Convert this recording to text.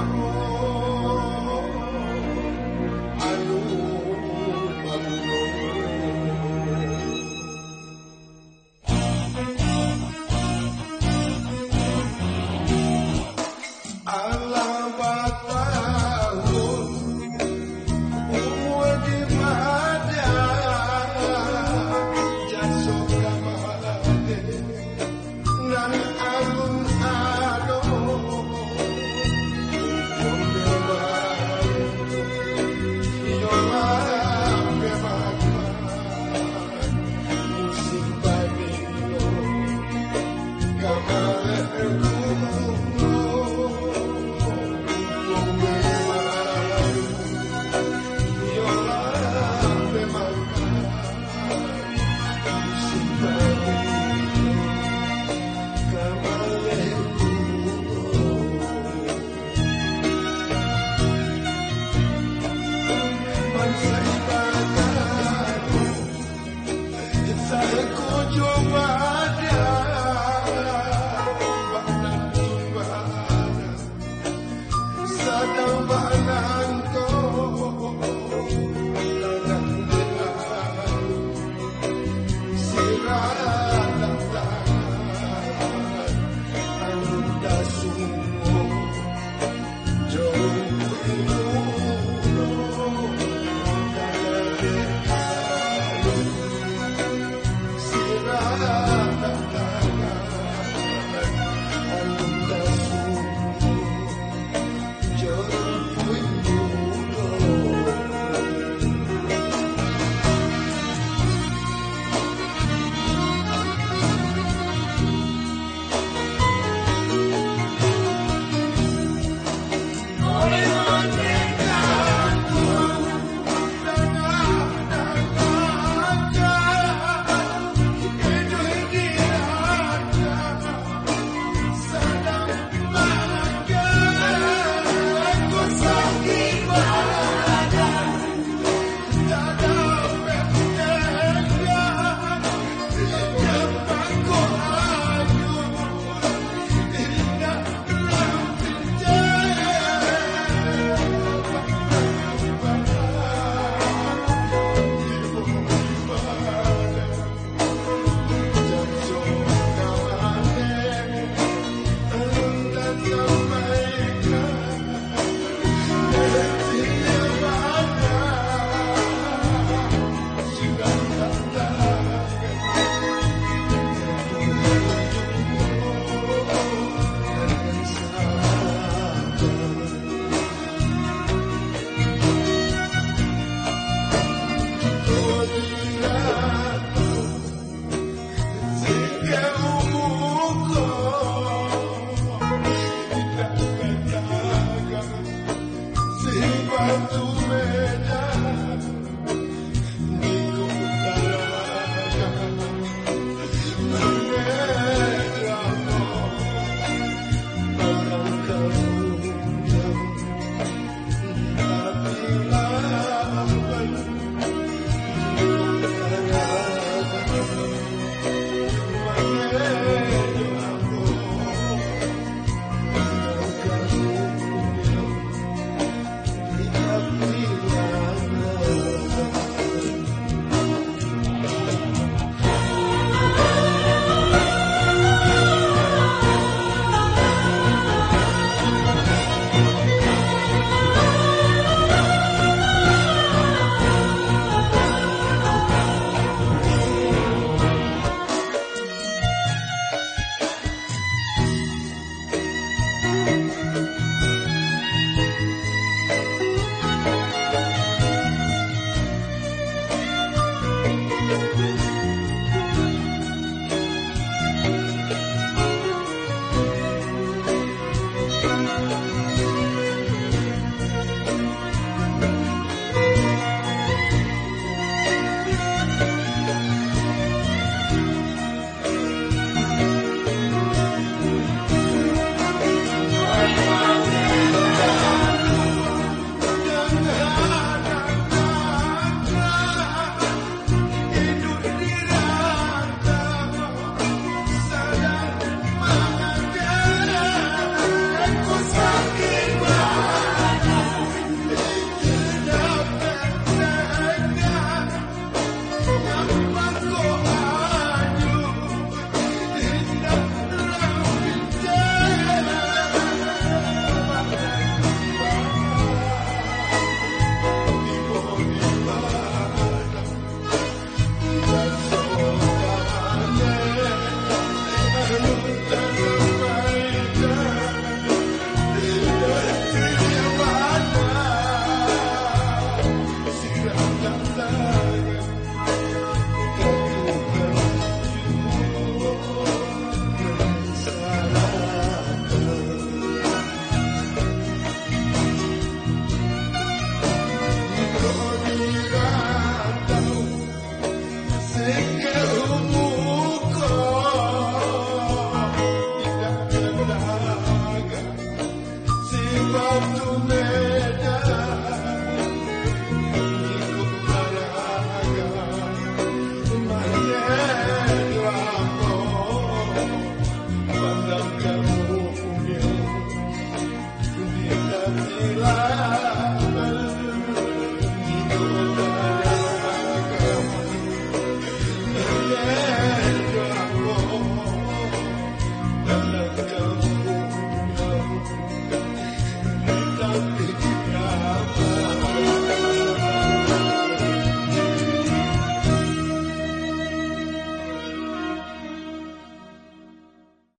啊。Joy, Lila.